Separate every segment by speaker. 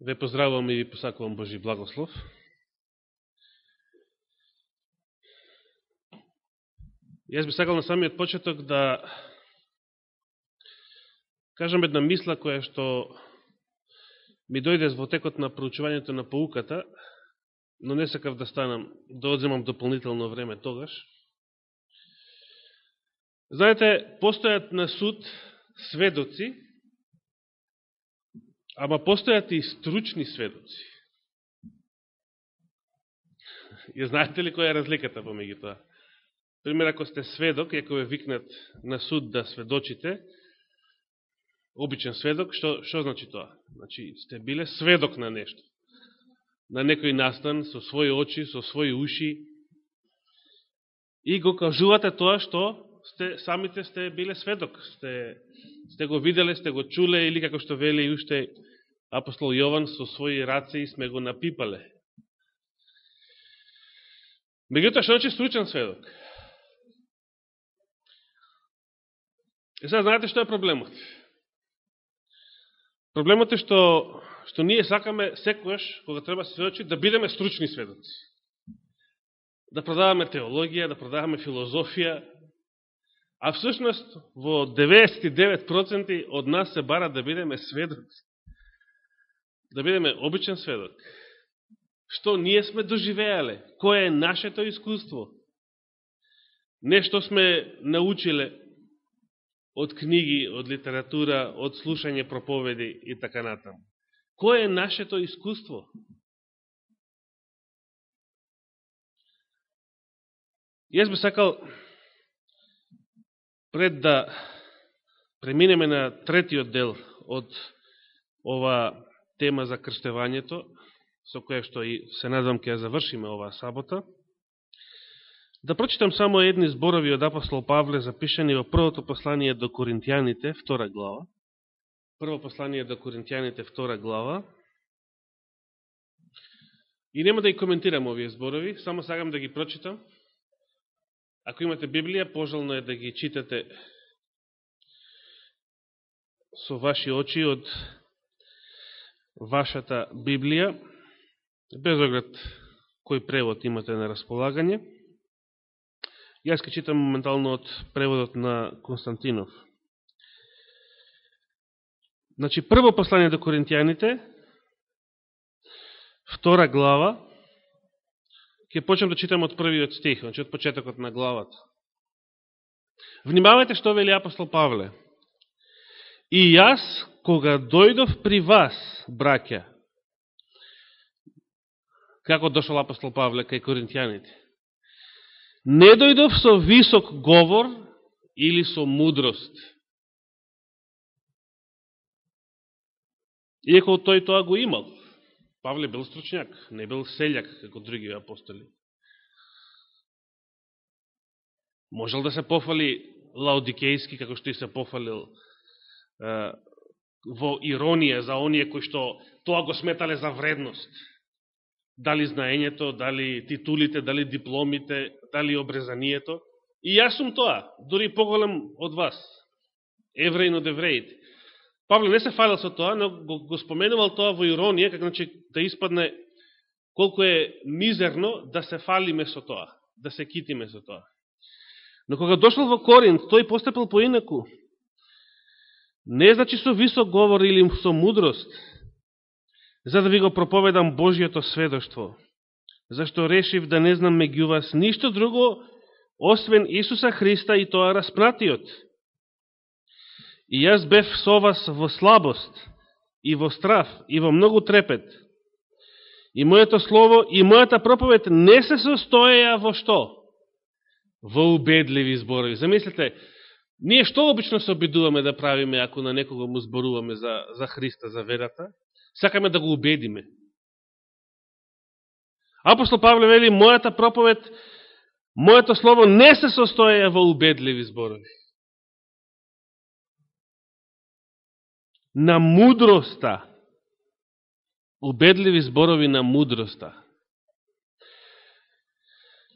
Speaker 1: Ве поздравувам и ви посакувам Божи благослов. Јас би сакал на самиот почеток да кажам една мисла која што ми дојде во текот на проучувањето на поуката, но не сакав да станам, да одземам дополнително време тогаш. Знаете, постојат на суд сведоци, ама постојат и стручни сведоци. Ја знаете ли која е разликата помеѓу тоа? Пример, ако сте сведок, ако ве викнат на суд да сведочите, обичен сведок, што, што значи тоа? Значи, сте биле сведок на нешто. На некој настан, со своји очи, со своји уши, и го кажувате тоа што сте, самите сте биле сведок. Сте, сте го виделе, сте го чуле, или како што вели и уште апостол Јован, со своји раце и сме го напипале. Меѓутоа, што значи стручен сведок? И сега знаете што е проблемот? Проблемот е што, што ние сакаме секојаш, кога треба се сведочи, да бидеме стручни сведоци. Да продаваме теологија, да продаваме филозофија, а всушност во 99% од нас се бара да бидеме сведоци. Да бидеме обичен сведок. Што ние сме доживеале? Кој е нашето искуство? Нешто сме научиле од книги, од литература, од слушање проповеди и така натаму. Кој е нашето искуство? Јас би сакал пред да преминеме на третиот дел од ова тема за крштевањето, со која што и се надам ќе ја завршиме оваа сабота, Да прочитам само едни зборови од апостол Павле запишани во првото послание до Коринтијаните, втора глава. Прво послание до Коринтијаните, втора глава. И нема да ги коментирам овие зборови, само сагам да ги прочитам. Ако имате Библија, пожелно е да ги читате со ваши очи од вашата Библија, без оглед кој превод имате на располагање. Јас ке читам моментално од преводот на Константинов. Значи, прво послание до Коринтијаните, втора глава, ќе почнем да читам од првиот стих, значи од почетокот на главата. Внимавајте што вели апостол Павле. И јас, кога дојдов при вас, браќа, како дошол апостол Павле кај коринтијаните, не дојдов со висок говор или со мудрост. Иако тој тоа го имал. Павле бил стручњак, не бил селјак, како други апостоли. Можел да се пофали лаодикејски, како што и се пофалил во иронија за оние кои што тоа го сметале за вредност дали знаењето, дали титулите, дали дипломите, дали обрезанието. И јас сум тоа, дори поголем од вас, евреин од евреите. Павле не се фалил со тоа, но го, го споменувал тоа во иронија, како значи да испадне колку е мизерно да се фалиме со тоа, да се китиме со тоа. Но кога дошол во Коринт, тој постапил поинаку. Не значи со висок говор или со мудрост, за да ви го проповедам Божијото сведоштво, зашто решив да не знам меѓу вас ништо друго, освен Исуса Христа и тоа распнатиот. И јас бев со вас во слабост, и во страф, и во многу трепет. И моето слово, и мојата проповед не се состоеја во што? Во убедливи зборови. Замислете ние што обично се обидуваме да правиме ако на некого му зборуваме за, за Христа, за верата? Сакаме да го убедиме. Апостол Павле вели, мојата проповед, моето слово не се состоја во убедливи зборови. На мудроста. Убедливи зборови на мудроста.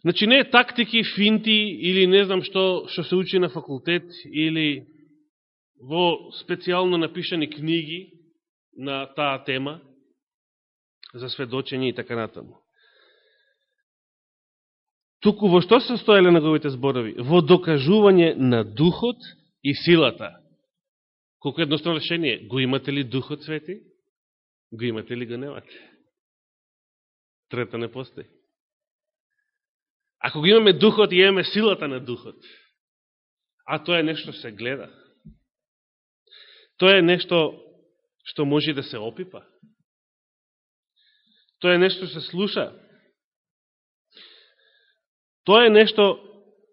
Speaker 1: Значи не тактики, финти или не знам што, што се учи на факултет или во специјално напишани книги, на таа тема, за сведочење и така натаму. Туку во што се стоеле неговите зборови? Во докажување на духот и силата. Колко едноставно решение. Го имате ли духот свети? Го имате ли го немате? Трета не постои. Ако го имаме духот и имаме силата на духот, а тоа е нешто се гледа, тоа е нешто што може да се опипа, тоа е нешто што се слуша, тоа е нешто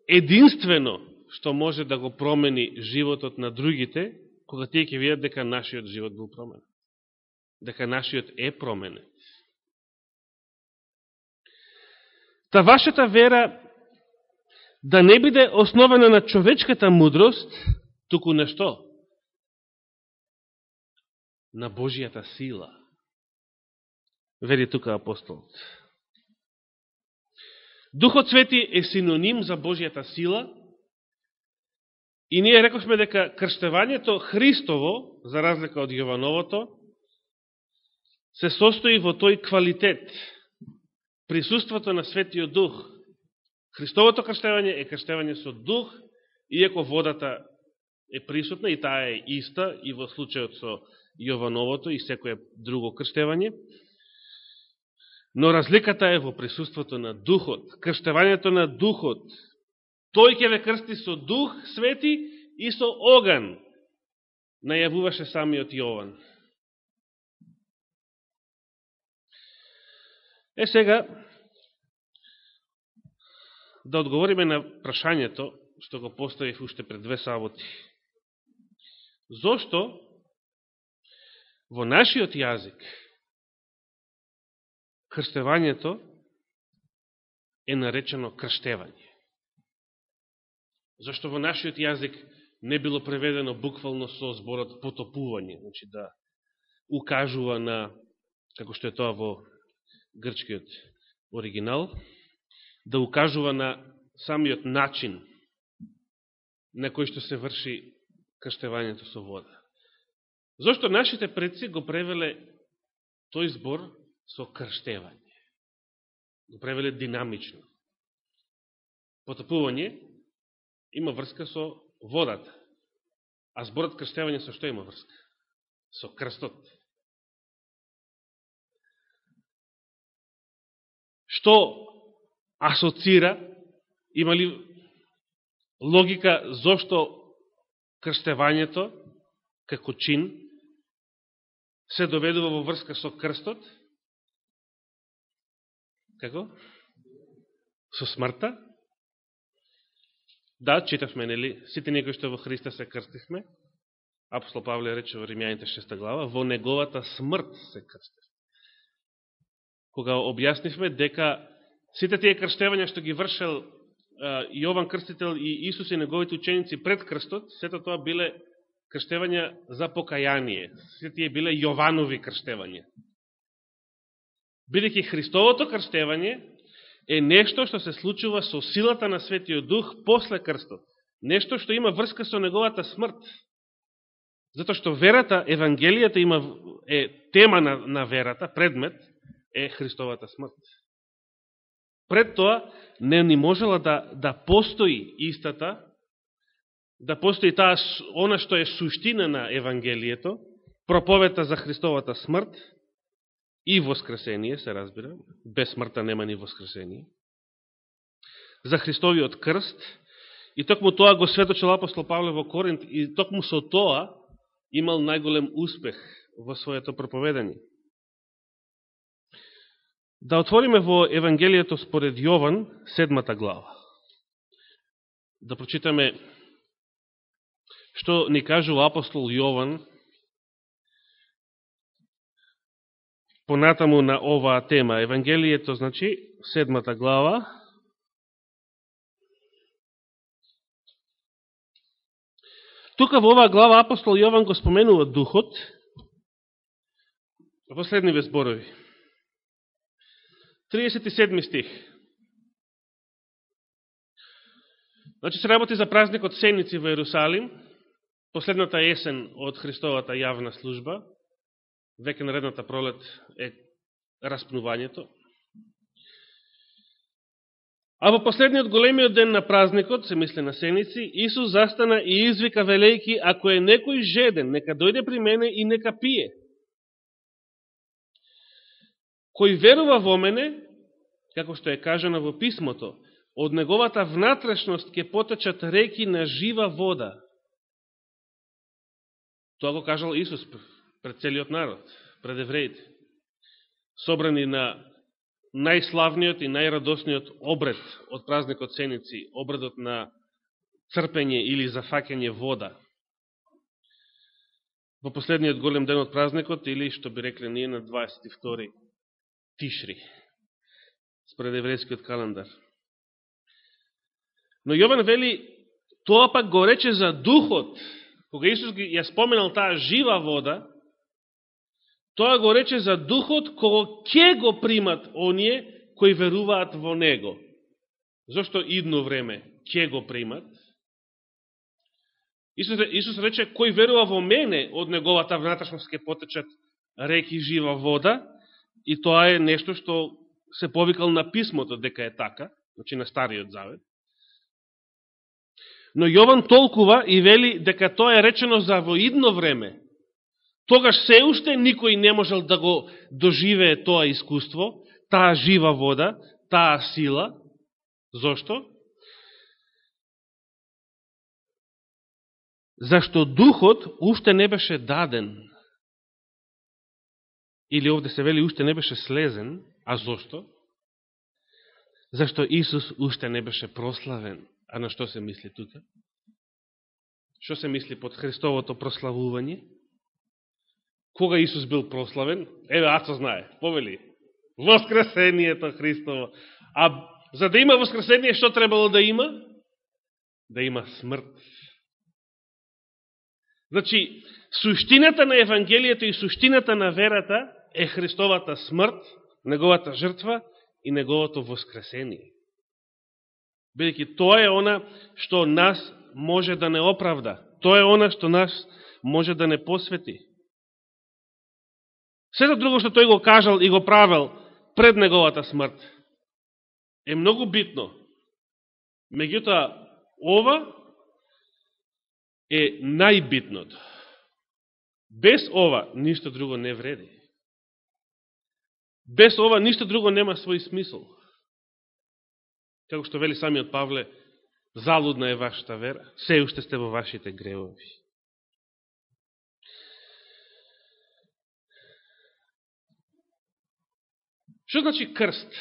Speaker 1: единствено што може да го промени животот на другите, кога тие ќе видат дека нашиот живот бил променен. Дека нашиот е променен. Та вашата вера да не биде основана на човечката мудрост, туку на што? На Божијата сила. Вери тука апостолот. Духот Свети е синоним за Божијата сила и ние рековме дека крштевањето Христово, за разлика од Јовановото, се состои во тој квалитет, присуството на Светиот Дух. Христовото крштевање е крштевање со Дух, иако водата е присутна и таа е иста и во случајот со Јовановото и секое друго крштевање. Но разликата е во присуството на Духот, крштевањето на Духот. Тој ќе ве крсти со Дух свети и со оган, најавуваше самиот Јован. Е сега, да одговориме на прашањето, што го поставив уште пред две саботи. Зошто во нашиот јазик крстевањето е наречено крштевање. Зашто во нашиот јазик не било преведено буквално со зборот потопување, значи да укажува на, како што е тоа во грчкиот оригинал, да укажува на самиот начин на кој што се врши крштевањето со вода. Зошто нашите предци го превеле тој збор со крштевање. Го превеле динамично. Потопување има врска со водата. А зборот крштевање со што има врска? Со крстот. Што асоцира, има ли логика зошто крстевањето како чин се доведува во врска со крстот? Како? Со смртта? Да, читавме, нели? Сите некои што во Христа се крстихме. Апостол Павле рече во Римјаните 6 глава, во неговата смрт се крстихме. Кога објаснивме дека сите тие крштевања што ги вршел Јован Крстител и Исус и неговите ученици пред крстот, сето тоа биле крштевања за покаяние. Сите тие биле Јованови крштевања. Бидеќи Христовото крштевање е нешто што се случува со силата на Светиот Дух после крстот. Нешто што има врска со неговата смрт. Затоа што верата, Евангелијата има, е тема на, на верата, предмет е Христовата смрт. Пред тоа не ни можела да, да постои истата, да постои таа, она што е суштина на Евангелието, проповета за Христовата смрт, и воскресение, се разбира, без смртта нема ни воскресение, за Христовиот крст, и токму тоа го светочил апостол Павле во Коринт, и токму со тоа имал најголем успех во своето проповедање. Да отвориме во Евангелието според Јован, седмата глава. Да прочитаме што ни кажува апостол Јован понатаму на оваа тема. Евангелието, значи, седмата глава. Тука во оваа глава апостол Јован го споменува духот, во последниве зборови. 37 стих. Значи се работи за празникот Сеници во Ерусалим, последната есен од Христовата јавна служба, веќе наредната пролет е распнувањето. А во последниот големиот ден на празникот, се мисли на Сеници, Исус застана и извика велејки, ако е некој жеден, нека дојде при мене и нека пие. Кој верува во мене, како што е кажано во писмото, од неговата внатрешност ќе потечат реки на жива вода. Тоа го кажал Исус пред целиот народ, пред евреите, собрани на најславниот и најрадосниот обред од празникот Сеници, обредот на црпење или зафакење вода. Во последниот голем ден од празникот, или што би рекле ние на 22. Тишри, според еврејскиот календар. Но Јован вели, тоа пак го рече за духот, кога Исус ја споменал таа жива вода, Тоа го рече за духот кога ќе го примат оние кои веруваат во него. Зошто идно време ќе го примат? Исус, Исус рече, кој верува во мене, од неговата внатрешност ќе потечат реки жива вода, и тоа е нешто што се повикал на писмото дека е така, значи на Стариот Завет. Но Јован толкува и вели дека тоа е речено за воидно време, тогаш се уште никој не можел да го доживее тоа искуство, таа жива вода, таа сила. Зошто? Зашто духот уште не беше даден. Или овде се вели уште не беше слезен. А зошто? Зашто Исус уште не беше прославен. А на што се мисли тука? Што се мисли под Христовото прославување? Кога Исус бил прославен? Еве, Ацо знае, повели. Воскресението Христово. А за да има воскресение, што требало да има? Да има смрт. Значи, суштината на Евангелието и суштината на верата е Христовата смрт, неговата жртва и неговото воскресение. Бидеќи тоа е она што нас може да не оправда. Тоа е она што нас може да не посвети. Сето друго што тој го кажал и го правил пред неговата смрт е многу битно. Меѓутоа, ова е најбитното. Без ова, ништо друго не вреди. Без ова, ништо друго нема свој смисол. Како што вели самиот Павле, залудна е вашата вера, се уште сте во вашите гревови. Што значи крст?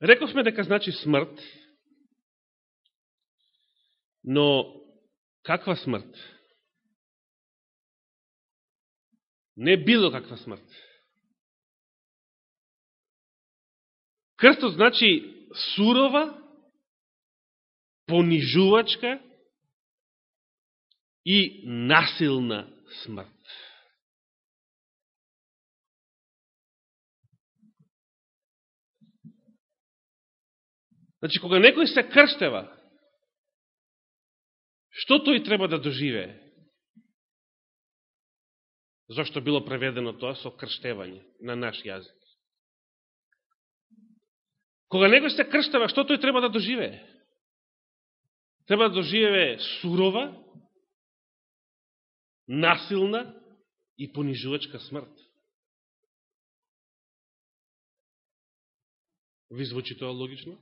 Speaker 1: Рековме дека значи смрт, но каква смрт? Не било каква смрт. Крстот значи сурова, понижувачка и насилна смрт. Значи, кога некој се крштева, што тој треба да доживее? Зошто било преведено тоа со крштевање на наш јазик? Кога него се крштава, што тој треба да доживее? Треба да доживее сурова, насилна и понижувачка смрт. Ви звучи тоа логично?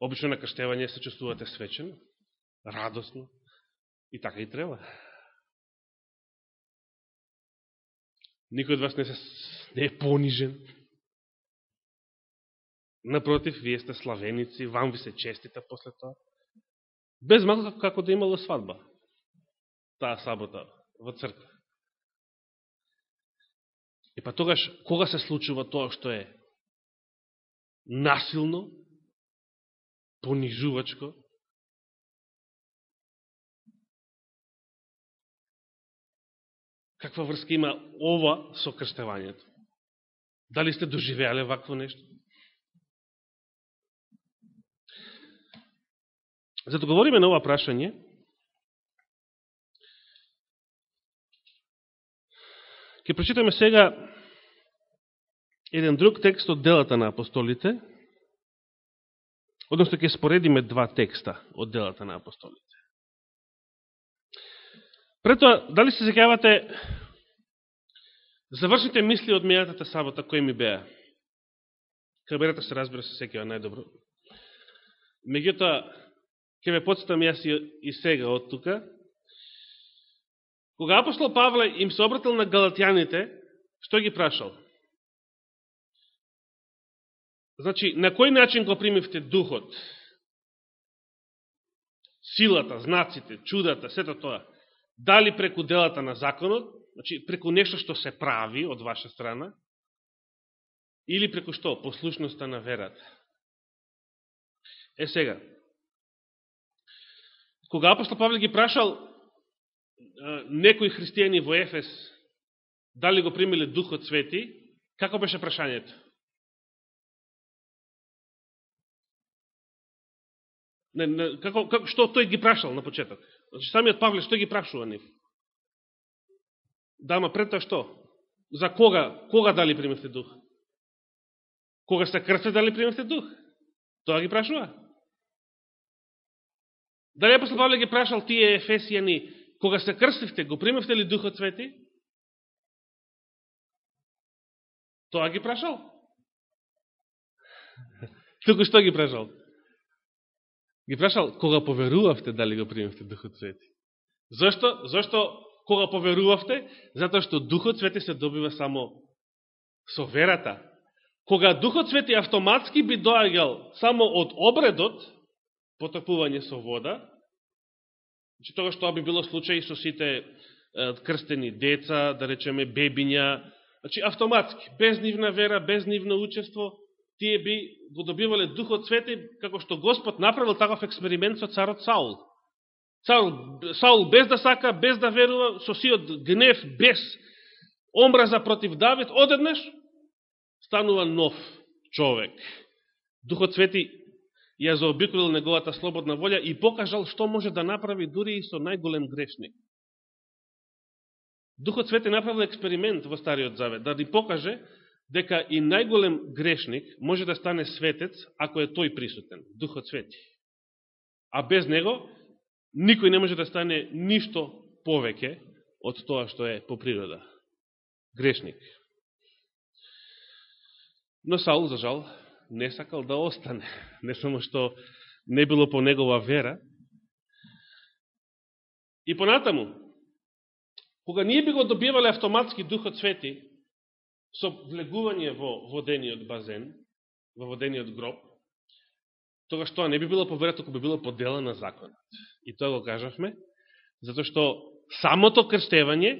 Speaker 1: Обично на крштевање се чувствувате свечено, радосно, и така и треба. Никој од вас не, се, не е понижен. Напротив, вие сте славеници, вам ви се честите после тоа. Без малко како да имало свадба. Таа сабота во црква. И па тогаш, кога се случува тоа што е насилно, понижувачко. Каква врска има ова со крштевањето? Дали сте доживеале вакво нешто? Зато говориме на ова прашање, Ке прочитаме сега еден друг текст од делата на апостолите, односно ќе споредиме два текста од делата на апостолите. Претоа дали се секавате завршните мисли од мејатата сабота, кои ми беа? Камерата се разбира се секава најдобро. Меѓутоа, ќе ме подстам јас и сега од тука. Кога апостол Павле им се обратил на галатјаните, што ги прашал? Значи, на кој начин го примивте духот? Силата, знаците, чудата, сето тоа. Дали преку делата на законот, значи преку нешто што се прави од ваша страна, или преку што? Послушноста на верата. Е сега, кога апостол Павле ги прашал некои христијани во Ефес дали го примиле Духот Свети, како беше прашањето? Не, не, како, како, што тој ги прашал на почеток? Значи, самиот Павле што ги прашува нив? Да, ама пред тоа што? За кога? Кога дали примевте дух? Кога сте крсте дали примевте дух? Тоа ги прашува. Дали апостол Павле ги прашал тие ефесијани, кога се крстивте, го примевте ли Духот Свети? Тоа ги прашал? Туку што ги прашал? Ги прашал кога поверувавте дали го примевте Духот Свети. Зошто? Зошто кога поверувавте? Затоа што Духот Свети се добива само со верата. Кога Духот Свети автоматски би доаѓал само од обредот, потопување со вода, значи тоа што би било случај со сите крстени деца, да речеме бебиња, значи автоматски, без нивна вера, без нивно учество, тие би го добивале Духот Свети, како што Господ направил таков експеримент со царот Саул. Саул, Саул без да сака, без да верува, со сиот гнев, без омраза против Давид, одеднеш станува нов човек. Духот Свети ја заобиколил неговата слободна волја и покажал што може да направи дури и со најголем грешник. Духот Свети направил експеримент во Стариот Завет, да ни покаже дека и најголем грешник може да стане светец ако е тој присутен, Духот Свети. А без него, никој не може да стане ништо повеќе од тоа што е по природа. Грешник. Но Саул, за жал, не сакал да остане. Не само што не било по негова вера. И понатаму, кога ние би го добивале автоматски Духот Свети, со влегување во водениот базен, во водениот гроб, тогаш тоа не би било поверето, ако би било по дела на законот. И тоа го кажавме, затоа што самото крстевање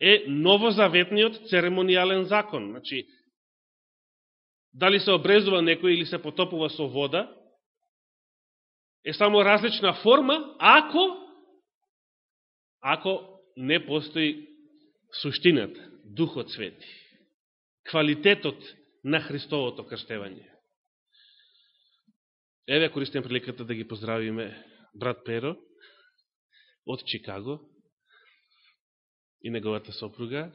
Speaker 1: е новозаветниот церемонијален закон. Значи, дали се обрезува некој или се потопува со вода, е само различна форма, ако ако не постои суштината, Духот Свети квалитетот на Христовото крштевање. Еве користим приликата да ги поздравиме брат Перо од Чикаго и неговата сопруга.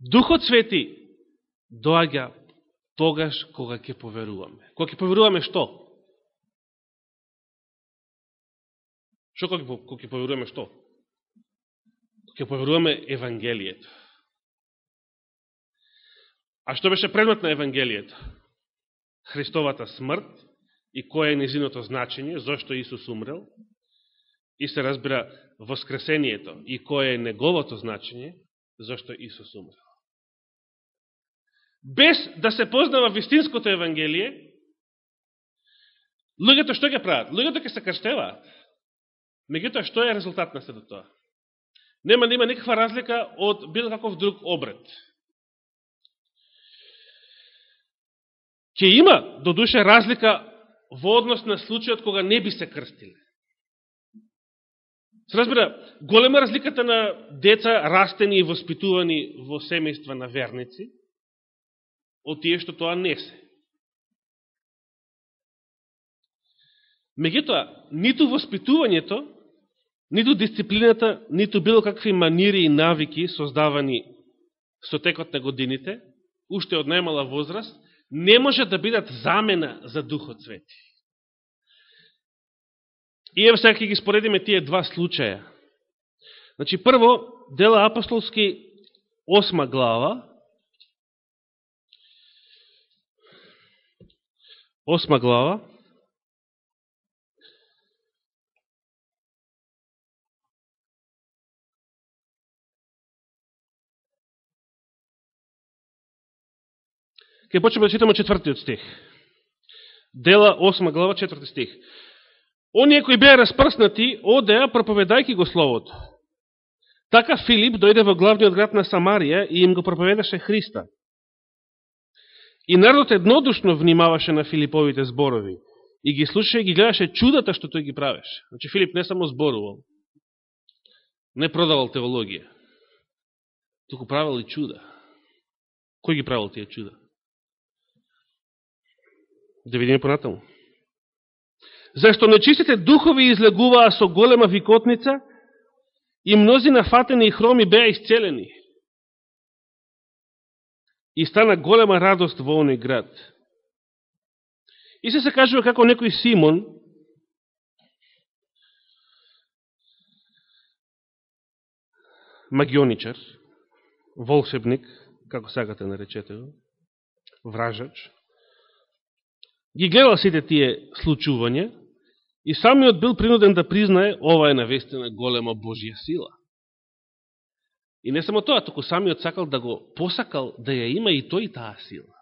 Speaker 1: Духот Свети доаѓа тогаш кога ќе поверуваме. Кога ќе поверуваме што? Што кога ќе поверуваме што? Ќе поверуваме Евангелието. А што беше предмет на Евангелието? Христовата смрт и кој е незиното значење, зашто Исус умрел, и се разбира воскресението и кој е неговото значење, зашто Исус умрел. Без да се познава вистинското Евангелие, луѓето што ќе прават? Луѓето ќе се крштеваат. Меѓутоа, што е резултат на сето тоа? Нема да има никаква разлика од било каков друг обред. Ке има, до душе, разлика во однос на случајот кога не би се крстиле. Се разбира, голема разликата на деца растени и воспитувани во семејства на верници, од тие што тоа не се. Меѓутоа, ниту воспитувањето, ниту дисциплината, ниту било какви манири и навики создавани со текот на годините, уште од најмала возраст, не може да бидат замена за Духот Свети. И ево сега ги споредиме тие два случаја. Значи, прво, дела апостолски, осма глава, осма глава, Ке почнеме да читаме четвртиот стих. Дела 8 глава, четврти стих. Оние кои беа распрснати, одеа проповедајки го Словото. Така Филип дојде во главниот град на Самарија и им го проповедаше Христа. И народот еднодушно внимаваше на Филиповите зборови и ги слушаше и ги гледаше чудата што тој ги правеше. Значи Филип не само зборувал, не продавал теологија, туку правил и чуда. Кој ги правил тие чуда? Да видиме понатаму. Зашто нечистите духови излегуваа со голема викотница и мнози нафатени и хроми беа исцелени. И стана голема радост во оној град. И се се кажува како некој Симон, магионичар, волшебник, како сакате наречете го, вражач, ги гледал сите тие случувања и самиот бил принуден да признае ова е навестена голема Божја сила. И не само тоа, току самиот сакал да го посакал да ја има и тој таа сила.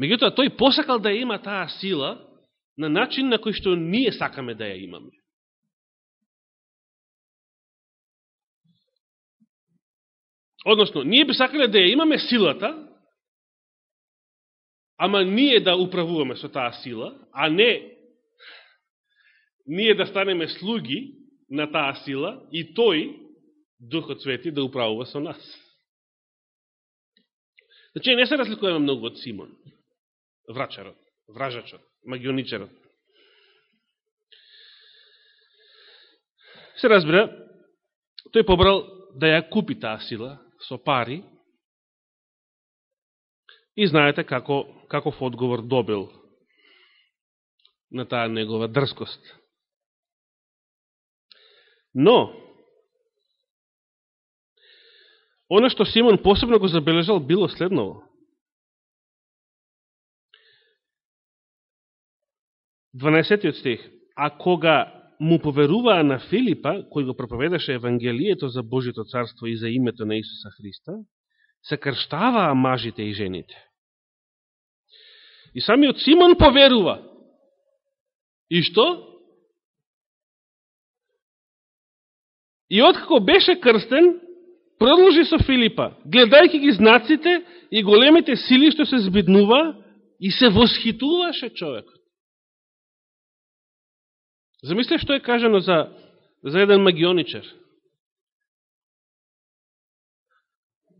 Speaker 1: Меѓутоа, тој посакал да ја има таа сила на начин на кој што ние сакаме да ја имаме. Односно, ние би сакале да ја имаме силата, ама ние да управуваме со таа сила, а не ние да станеме слуги на таа сила и тој, Духот Свети, да управува со нас. Значи, не се разликуваме многу од Симон, врачарот, вражачот, магионичарот. Се разбира, тој побрал да ја купи таа сила со пари, И знаете како, каков одговор добил на таа негова дрскост. Но, оно што Симон посебно го забележал било следново. 12 стих. А кога му поверуваа на Филипа, кој го проповедаше Евангелието за Божито царство и за името на Исуса Христа, се крштаваа мажите и жените. И самиот Симон поверува. И што? И откако беше крстен, продолжи со Филипа, гледајќи ги знаците и големите сили што се збиднува, и се восхитуваше човекот. Замисле што е кажено за, за еден магионичар.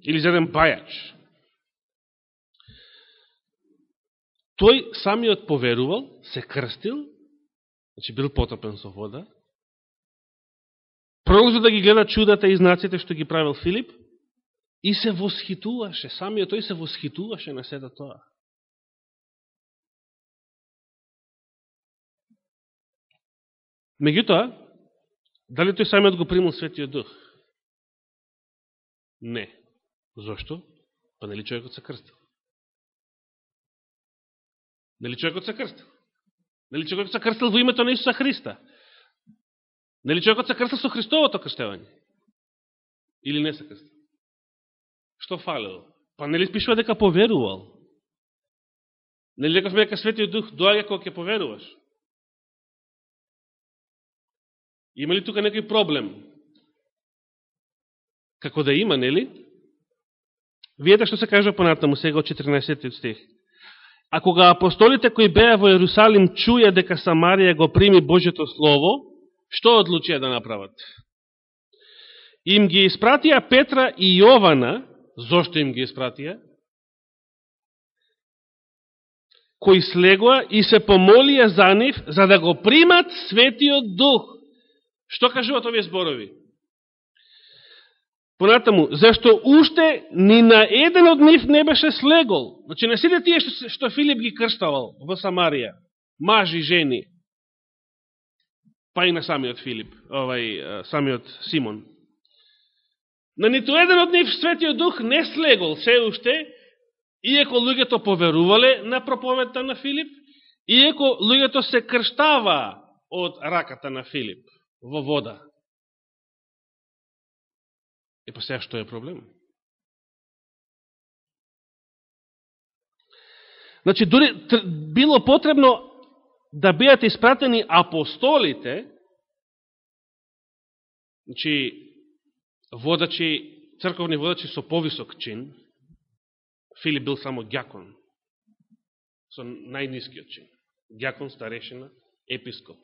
Speaker 1: или за еден бајач. Тој самиот поверувал, се крстил, значи бил потопен со вода, Продолжи да ги гледа чудата и знаците што ги правил Филип, и се восхитуваше, самиот тој се восхитуваше на седа тоа. Меѓутоа, дали тој самиот го примил Светиот Дух? Не. Зошто? Па нели човекот се крстил? Нели човекот се крстил? Нели човекот се крстил во името на Исуса Христа? Нели човекот се крстил со Христовото крстевање? Или не се крстил? Што фалил? Па нели спишува дека поверувал? Нели рековме дека Светиот Дух доаѓа кога ќе поверуваш? Има ли тука некој проблем? Како да има, нели? Видете што се кажа понатаму сега од 14 стих. А кога апостолите кои беа во Јерусалим чуја дека Самарија го прими Божето Слово, што одлучија да направат? Им ги испратија Петра и Јована, зошто им ги испратија? Кои слегоа и се помолија за нив, за да го примат Светиот Дух, Што кажуваат овие зборови? Понатаму, зашто уште ни на еден од нив не беше слегол. Значи, не сите тие што, што Филип ги крставал во Самарија, мажи, жени, па и на самиот Филип, овај, самиот Симон. На ниту еден од нив Светиот Дух не слегол се уште, иеко луѓето поверувале на проповедта на Филип, иеко луѓето се крштава од раката на Филип во вода. Е па сега што е проблем? Значи, дури било потребно да бидат испратени апостолите, значи, водачи, црковни водачи со повисок чин, Филип бил само гјакон, со најнискиот чин. Гјакон, старешина, епископ.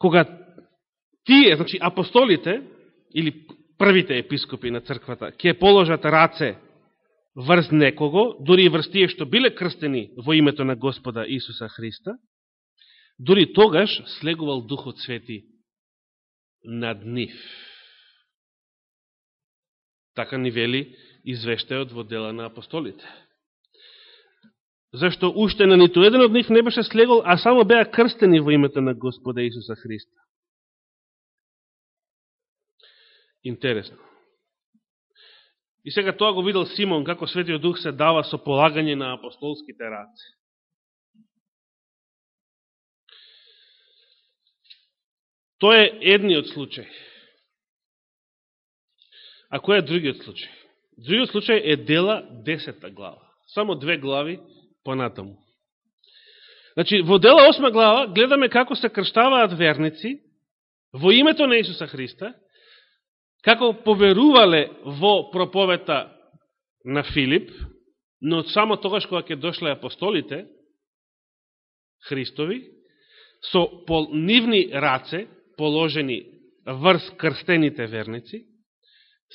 Speaker 1: Кога тие, значи апостолите, или првите епископи на црквата, ќе положат раце врз некого, дури и врз тие што биле крстени во името на Господа Исуса Христа, дури тогаш слегувал Духот Свети над нив. Така ни вели извештајот во дела на апостолите. Зашто уште на ниту еден од нив не беше слегол, а само беа крстени во името на Господа Исуса Христа. Интересно. И сега тоа го видел Симон, како Светиот Дух се дава со полагање на апостолските раци. Тоа е едниот случај. А кој е другиот случај? Другиот случај е дела 10 глава. Само две глави понатаму. Значи, во дела 8 глава гледаме како се крштаваат верници во името на Исуса Христа, како поверувале во проповета на Филип, но само тогаш кога ќе дошле апостолите, Христови, со по нивни раце, положени врз крстените верници,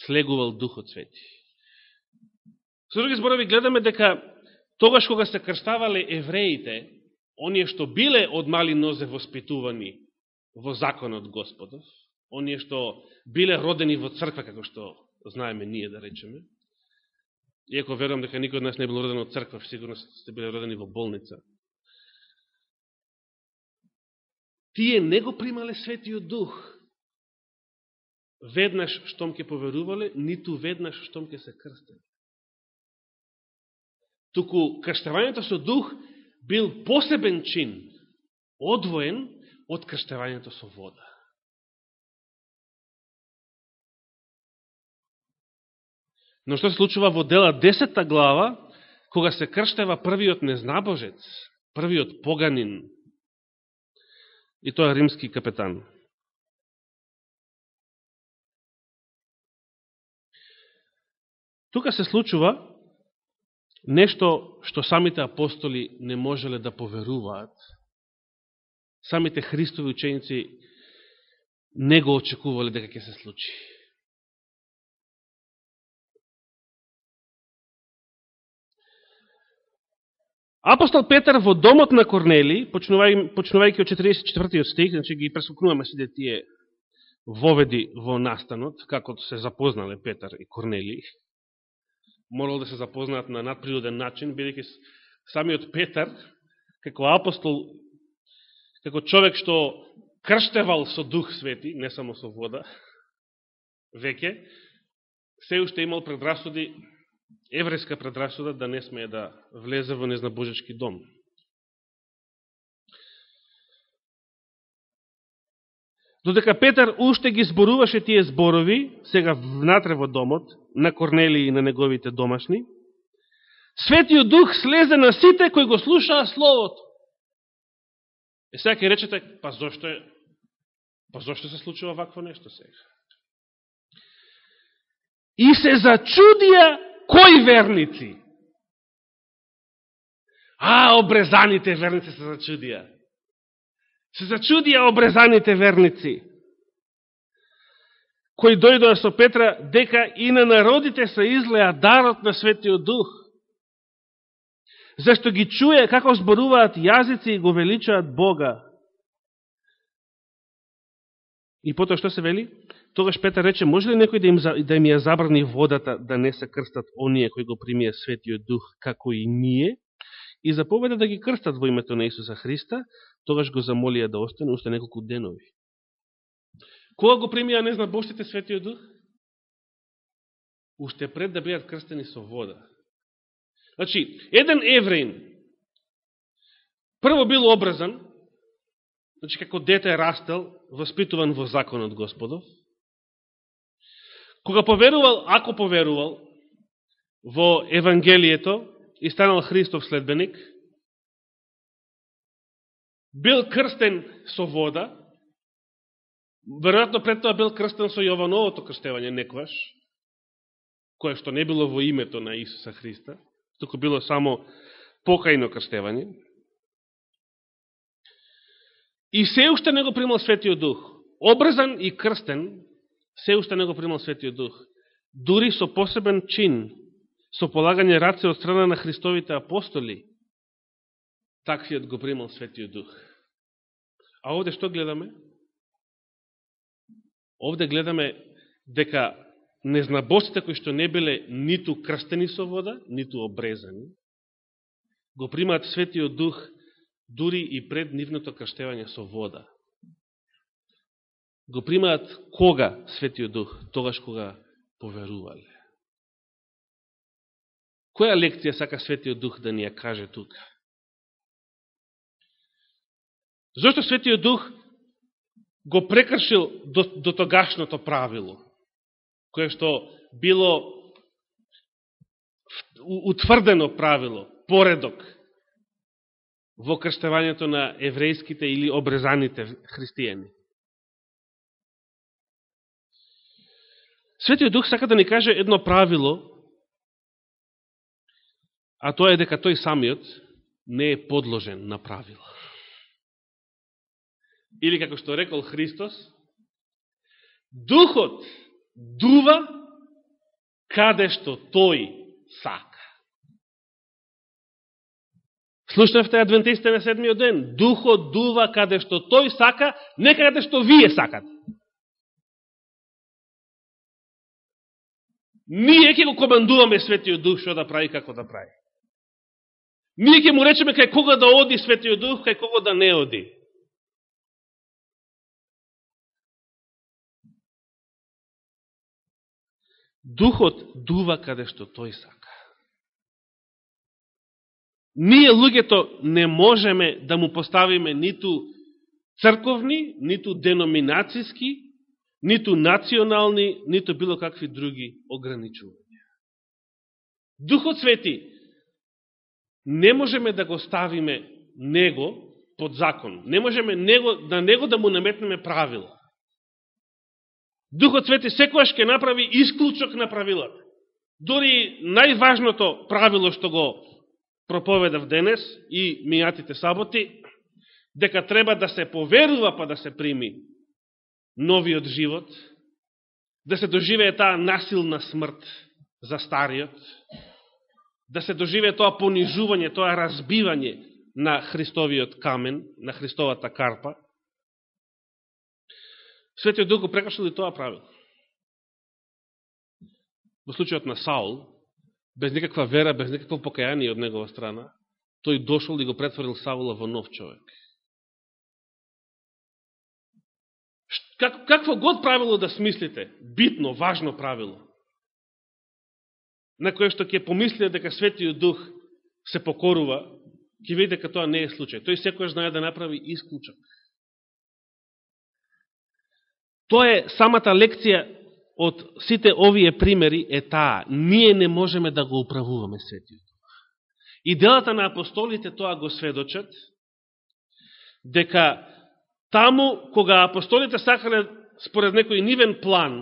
Speaker 1: слегувал Духот Свети. Со други зборови, гледаме дека тогаш кога се крштавале евреите, оние што биле од мали нозе воспитувани во законот Господов, оние што биле родени во црква, како што знаеме ние да речеме, иако верувам дека никој од нас не бил роден од црква, сигурно сте биле родени во болница, тие не го примале Светиот Дух, веднаш штом ќе поверувале, ниту веднаш штом ќе се крстени. Туку крштевањето со Дух бил посебен чин, одвоен од крштевањето со вода. Но што се случува во дела 10 глава, кога се крштева првиот незнабожец, првиот поганин, и тоа римски капетан. Тука се случува нешто што самите апостоли не можеле да поверуваат. Самите Христови ученици не го очекувале дека ќе се случи. Апостол Петар во домот на Корнели, почнувајќи од 44 стих, значи ги пресукнуваме сите тие воведи во настанот, како се запознале Петар и Корнели, морал да се запознаат на надприроден начин, бидејќи самиот Петар, како апостол, како човек што крштевал со Дух Свети, не само со вода, веќе, се уште имал предрасуди еврејска предрасуда да не смее да влезе во незнабожечки дом. Додека Петар уште ги зборуваше тие зборови, сега внатре во домот, на Корнели и на неговите домашни, Светиот Дух слезе на сите кои го слушаа Словото. Е сега ќе речете, па зошто е, па зошто се случува вакво нешто сега? И се зачудија Кои верници? А, обрезаните верници се зачудија. Се зачудија обрезаните верници, кои дојдоа со Петра, дека и на народите се излеа дарот на Светиот Дух.
Speaker 2: Зашто ги чуе како зборуваат јазици и го величаат Бога. И потоа што се вели? Тогаш Петар рече, може ли некој да им, да им ја забрани водата да не се крстат оние кои го примија Светиот Дух, како и ние? И заповеда да ги крстат во името на Исуса Христа, тогаш го замолија да остане уште неколку денови. Кога го примија, не зна Божите Светиот Дух? Уште пред да бидат крстени со вода. Значи, еден евреин прво бил образан, значи како дете растел, воспитуван во законот Господов, кога поверувал, ако поверувал во Евангелието и станал Христов следбеник, бил крстен со вода, веројатно пред тоа бил крстен со Јовановото крстевање некојаш, кое што не било во името на Исуса Христа, туку било само покајно крстевање. И се уште не го примал Светиот Дух. Обрзан и крстен, се уште не го примал Светиот Дух. Дури со посебен чин, со полагање раце од страна на Христовите апостоли, таквиот го примал Светиот Дух. А овде што гледаме? Овде гледаме дека незнабостите кои што не биле ниту крстени со вода, ниту обрезани, го примаат Светиот Дух дури и пред нивното крштевање со вода. Го примаат кога Светиот Дух? Тогаш кога поверувале. Која лекција сака Светиот Дух да ни ја каже тука? Зошто Светиот Дух го прекршил до, до тогашното правило, кое што било утврдено правило, поредок во крштевањето на еврејските или обрезаните христијани. Светиот Дух сака да ни каже едно правило, а тоа е дека тој самиот не е подложен на правило. Или како што рекол Христос, Духот дува каде што тој сака. Слушнавте адвентистите на седмиот ден. Духот дува каде што тој сака, не каде што вие сакате. Ние ќе го командуваме Светиот Дух што да прави, како да прави. Ние ќе му речеме кај кога да оди Светиот Дух, кај кога да не оди. Духот дува каде што тој сака. Ние луѓето не можеме да му поставиме ниту црковни, ниту деноминацијски, ниту национални, ниту било какви други ограничувања. Духот Свети не можеме да го ставиме него под закон. Не можеме него, на него да му наметнеме правила. Духот Свети секојаш ќе направи исклучок на правилата. Дори најважното правило што го проповедав денес и мијатите саботи, дека треба да се поверува па да се прими новиот живот, да се доживее таа насилна смрт за стариот, да се доживее тоа понижување, тоа разбивање на Христовиот камен, на Христовата карпа, Светиот Дух го прекашал и тоа правил. Во случајот на Саул, без никаква вера, без никакво покаяние од негова страна, тој дошол и го претворил Саула во нов човек. Как, какво год правило да смислите, битно, важно правило, на кое што ќе помислите дека Светиот Дух се покорува, ќе видите дека тоа не е случај. Тој секој знае да направи исклучок. Тоа е самата лекција од сите овие примери е таа. Ние не можеме да го управуваме светиот. И делата на апостолите тоа го сведочат, дека таму, кога апостолите сакале според некој нивен план,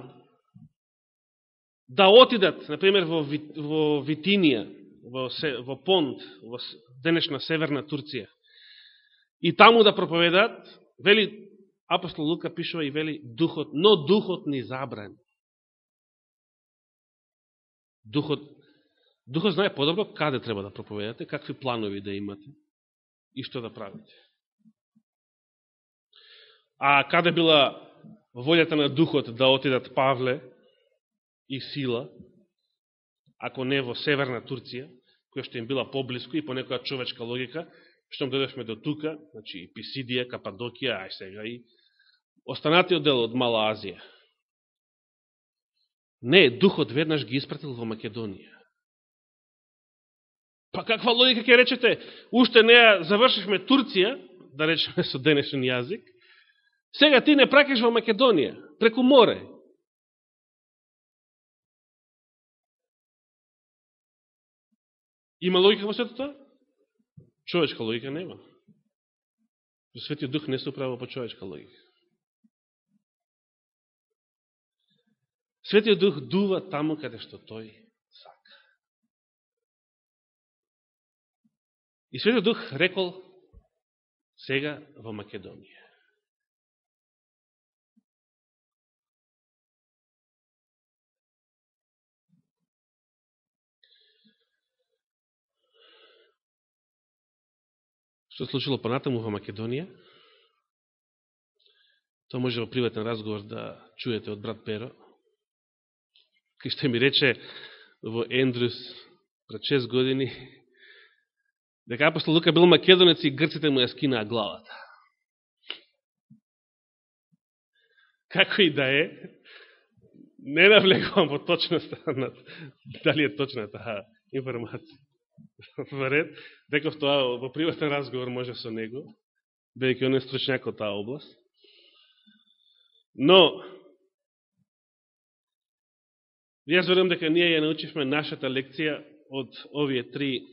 Speaker 2: да отидат, например, во, во Витинија, во, во Понт, во денешна Северна Турција, и таму да проповедат, вели апостол Лука пишува и вели духот, но духот ни забрани. Духот Духот знае подобро каде треба да проповедате, какви планови да имате и што да правите. А каде била волјата на Духот да отидат Павле и Сила, ако не во Северна Турција, која што им била поблиско и по некоја човечка логика, што додешме до тука, значи Писидија, Кападокија, ај сега и останатиот дел од Мала Азија. Не, Духот веднаш ги испратил во Македонија. Па каква логика ќе речете, уште не завршивме Турција, да речеме со денешен јазик, сега ти не пракеш во Македонија, преку море. Има логика во сето тоа? Човечка логика нема. Светиот Дух не се управува по човечка логика. Светиот Дух дува таму каде што тој сака. И Светиот Дух рекол сега во Македонија. Што случило понатаму во Македонија? Тоа може во приватен разговор да чуете од брат Перо кај што ми рече во Ендрус пред 6 години, дека апостол Лука бил македонец и грците му ја скинаа главата. Како и да е, не навлекувам во точноста дали е точна таа информација. Во ред, дека тоа во приватен разговор може со него, бидејќи он е стручњак од таа област. Но, Јас верувам дека ние ја научивме нашата лекција од овие три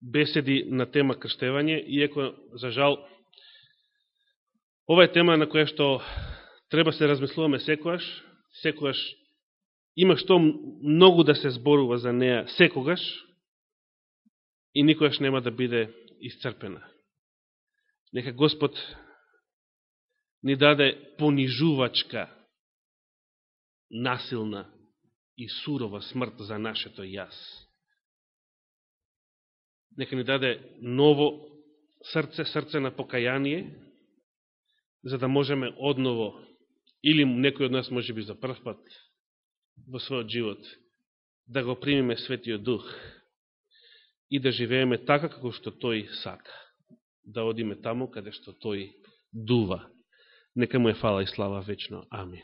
Speaker 2: беседи на тема крштевање, иако, за жал, ова е тема на која што треба се размислуваме секојаш, секојаш има што многу да се зборува за неа секогаш и никојаш нема да биде исцрпена. Нека Господ ни даде понижувачка, насилна и сурова смрт за нашето јас. Нека ни даде ново срце, срце на покаяние, за да можеме одново, или некој од нас може би за прв пат во својот живот, да го примиме Светиот Дух и да живееме така како што Тој сака. Да одиме таму каде што Тој дува. Нека му е фала и слава вечно. Амин.